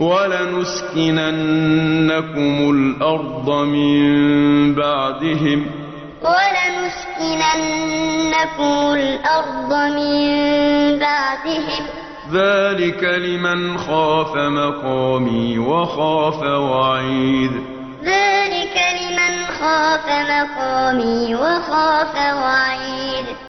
ولنسكننكم الأرض من بعدهم ولنسكننكم الأرض من بعدهم ذلك لمن خاف مقامي وخاف وعيد ذلك لمن خاف مقامي وخاف وعيد